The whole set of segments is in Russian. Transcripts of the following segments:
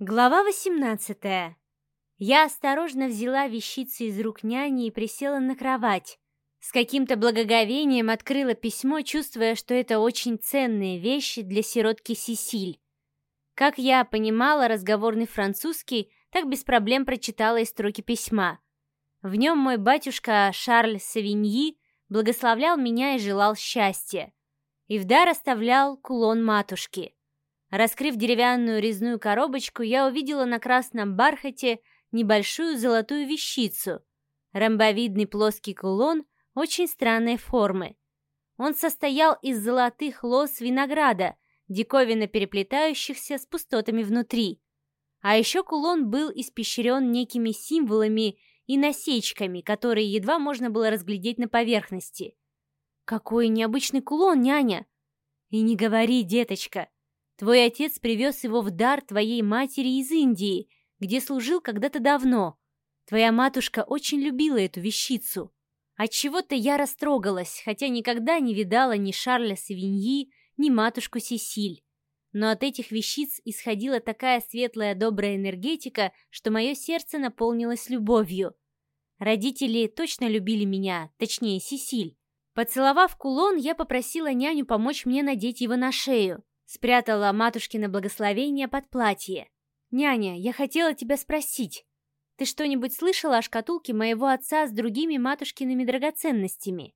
Глава 18 Я осторожно взяла вещицы из рук няни и присела на кровать. С каким-то благоговением открыла письмо, чувствуя, что это очень ценные вещи для сиротки Сесиль. Как я понимала разговорный французский, так без проблем прочитала и строки письма. В нем мой батюшка Шарль Савиньи благословлял меня и желал счастья. И в дар оставлял кулон матушки — Раскрыв деревянную резную коробочку, я увидела на красном бархате небольшую золотую вещицу. Ромбовидный плоский кулон очень странной формы. Он состоял из золотых лоз винограда, диковинно переплетающихся с пустотами внутри. А еще кулон был испещрен некими символами и насечками, которые едва можно было разглядеть на поверхности. «Какой необычный кулон, няня!» «И не говори, деточка!» Твой отец привез его в дар твоей матери из Индии, где служил когда-то давно. Твоя матушка очень любила эту вещицу. Отчего-то я растрогалась, хотя никогда не видала ни Шарля Савиньи, ни матушку Сесиль. Но от этих вещиц исходила такая светлая добрая энергетика, что мое сердце наполнилось любовью. Родители точно любили меня, точнее Сесиль. Поцеловав кулон, я попросила няню помочь мне надеть его на шею. Спрятала матушкино благословение под платье. «Няня, я хотела тебя спросить. Ты что-нибудь слышала о шкатулке моего отца с другими матушкиными драгоценностями?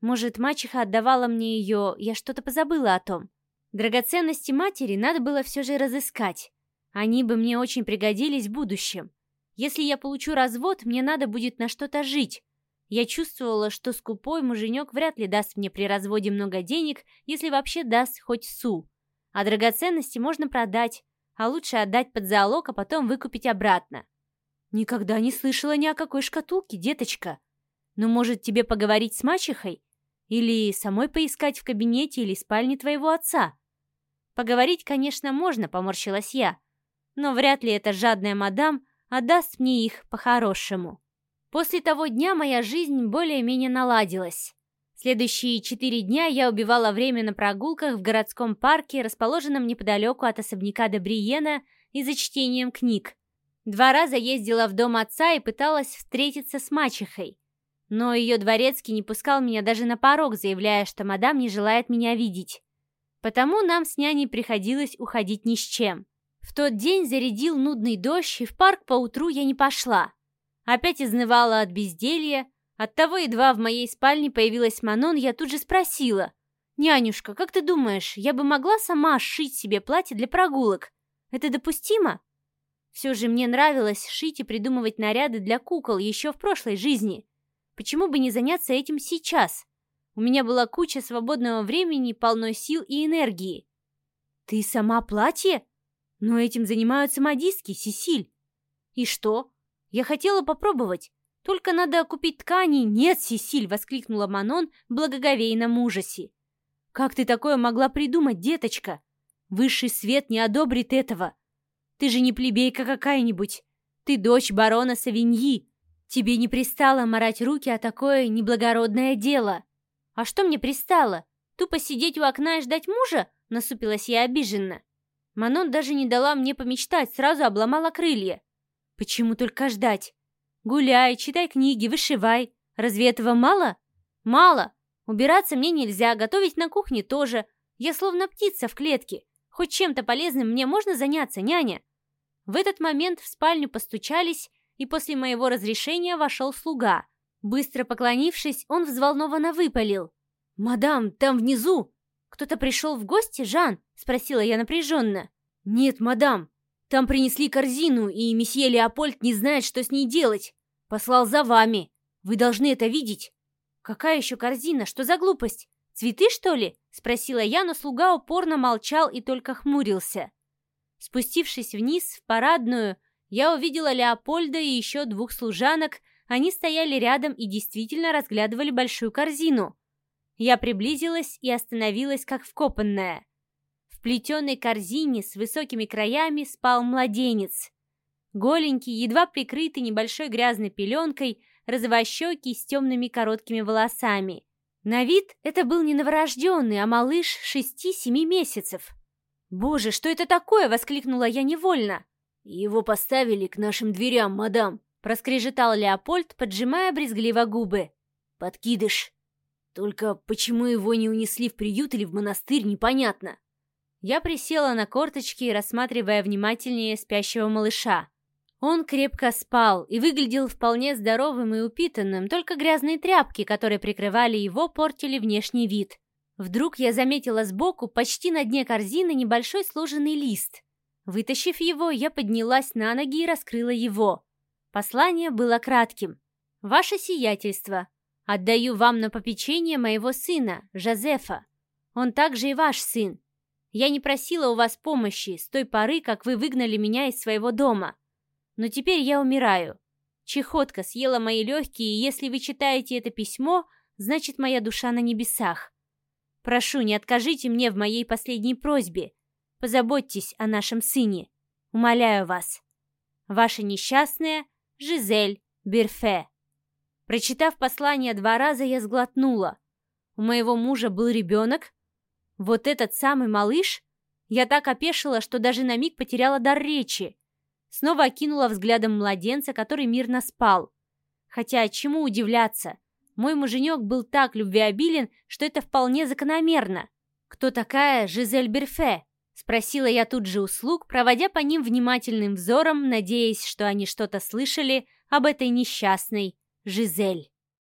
Может, мачеха отдавала мне ее, я что-то позабыла о том. Драгоценности матери надо было все же разыскать. Они бы мне очень пригодились в будущем. Если я получу развод, мне надо будет на что-то жить. Я чувствовала, что скупой муженек вряд ли даст мне при разводе много денег, если вообще даст хоть су. А драгоценности можно продать, а лучше отдать под залог, а потом выкупить обратно. Никогда не слышала ни о какой шкатулке, деточка. Ну, может тебе поговорить с мачехой? Или самой поискать в кабинете или спальне твоего отца? Поговорить, конечно, можно, поморщилась я. Но вряд ли эта жадная мадам отдаст мне их по-хорошему. После того дня моя жизнь более-менее наладилась. Следующие четыре дня я убивала время на прогулках в городском парке, расположенном неподалеку от особняка Добриена, и за чтением книг. Два раза ездила в дом отца и пыталась встретиться с мачехой. Но ее дворецкий не пускал меня даже на порог, заявляя, что мадам не желает меня видеть. Потому нам с няней приходилось уходить ни с чем. В тот день зарядил нудный дождь, и в парк поутру я не пошла. Опять изнывала от безделья, Оттого едва в моей спальне появилась Манон, я тут же спросила. «Нянюшка, как ты думаешь, я бы могла сама сшить себе платье для прогулок? Это допустимо?» Все же мне нравилось шить и придумывать наряды для кукол еще в прошлой жизни. Почему бы не заняться этим сейчас? У меня была куча свободного времени, полно сил и энергии. «Ты сама платье? Но этим занимаются модистки, Сесиль». «И что? Я хотела попробовать. «Только надо купить ткани!» «Нет, Сесиль!» — воскликнула Манон в благоговейном ужасе. «Как ты такое могла придумать, деточка? Высший свет не одобрит этого. Ты же не плебейка какая-нибудь. Ты дочь барона Савиньи. Тебе не пристало морать руки о такое неблагородное дело. А что мне пристало? Тупо сидеть у окна и ждать мужа?» — насупилась я обиженно. Манон даже не дала мне помечтать, сразу обломала крылья. «Почему только ждать? Гуляй, читай книги, вышивай. Разве этого мало? Мало. Убираться мне нельзя, готовить на кухне тоже. Я словно птица в клетке. Хоть чем-то полезным мне можно заняться, няня?» В этот момент в спальню постучались, и после моего разрешения вошел слуга. Быстро поклонившись, он взволнованно выпалил. «Мадам, там внизу!» «Кто-то пришел в гости, Жан?» — спросила я напряженно. «Нет, мадам, там принесли корзину, и месье Леопольд не знает, что с ней делать. Послал за вами. Вы должны это видеть». «Какая еще корзина? Что за глупость? Цветы, что ли?» — спросила я, но слуга упорно молчал и только хмурился. Спустившись вниз, в парадную, я увидела Леопольда и еще двух служанок. Они стояли рядом и действительно разглядывали большую корзину. Я приблизилась и остановилась, как вкопанная плетеной корзине с высокими краями спал младенец. Голенький, едва прикрытый небольшой грязной пеленкой, розовощекий с темными короткими волосами. На вид это был не новорожденный, а малыш шести-семи месяцев. «Боже, что это такое?» — воскликнула я невольно. «Его поставили к нашим дверям, мадам», — проскрежетал Леопольд, поджимая брезгливо губы. «Подкидыш. Только почему его не унесли в приют или в монастырь, непонятно». Я присела на корточки, рассматривая внимательнее спящего малыша. Он крепко спал и выглядел вполне здоровым и упитанным, только грязные тряпки, которые прикрывали его, портили внешний вид. Вдруг я заметила сбоку, почти на дне корзины, небольшой сложенный лист. Вытащив его, я поднялась на ноги и раскрыла его. Послание было кратким. «Ваше сиятельство, отдаю вам на попечение моего сына, Жозефа. Он также и ваш сын. Я не просила у вас помощи с той поры, как вы выгнали меня из своего дома. Но теперь я умираю. Чехотка съела мои легкие, и если вы читаете это письмо, значит, моя душа на небесах. Прошу, не откажите мне в моей последней просьбе. Позаботьтесь о нашем сыне. Умоляю вас. Ваша несчастная Жизель Берфе. Прочитав послание два раза, я сглотнула. У моего мужа был ребенок? Вот этот самый малыш? Я так опешила, что даже на миг потеряла дар речи. Снова окинула взглядом младенца, который мирно спал. Хотя чему удивляться? Мой муженек был так любвеобилен, что это вполне закономерно. Кто такая Жизель Берфе? Спросила я тут же услуг, проводя по ним внимательным взором, надеясь, что они что-то слышали об этой несчастной Жизель.